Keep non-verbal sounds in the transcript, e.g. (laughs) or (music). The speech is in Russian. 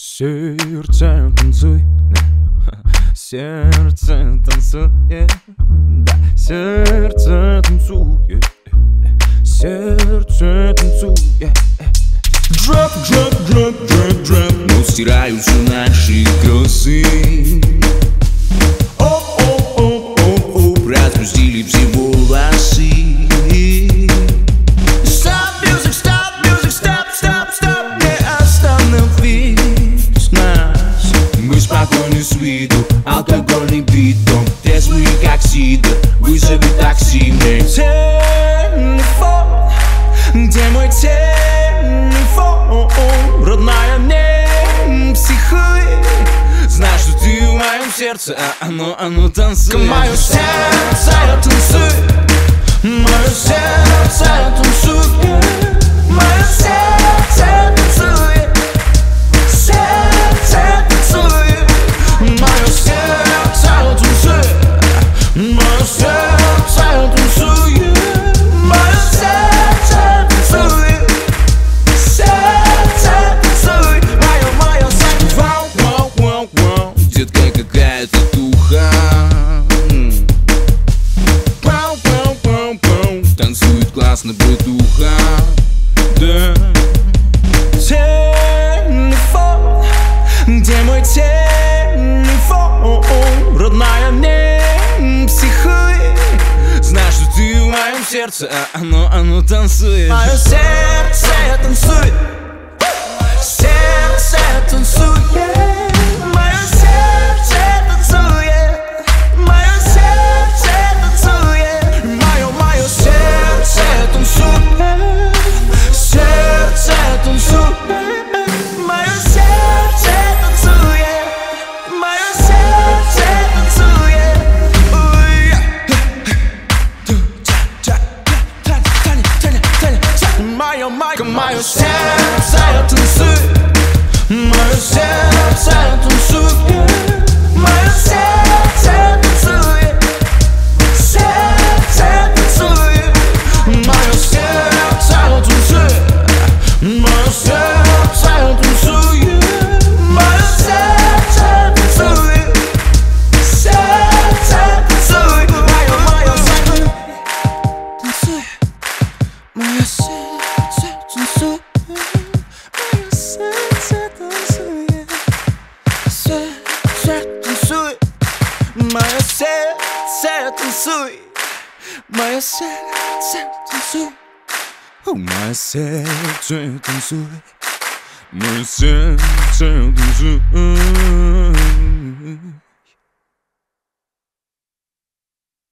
(laughs) Сердце танцуй, сердце танцует, да, сердце танцует, сердце танцует. Дроп, дроп, дроп, дроп, дроп, но стираются наши кроссы. Виду, алкогольный битом, трезвые как сидр, вызови такси мне. Телефон, где мой телефон, родная не психуй. Знаешь, что ты в моем сердце, а оно, оно танцует. Мое сердце танцует. Мое Классно бытуха Да. Телефон. Где мой телефон? Родная не психуй Знаешь, что ты в моем сердце А оно, оно танцует. Мое сердце танцует. Сердце Мое, мое, мое сердце танцует Мое Мое сердце танцует Мое сердце танцует О, Мое сердце танцует Мое сердце танцует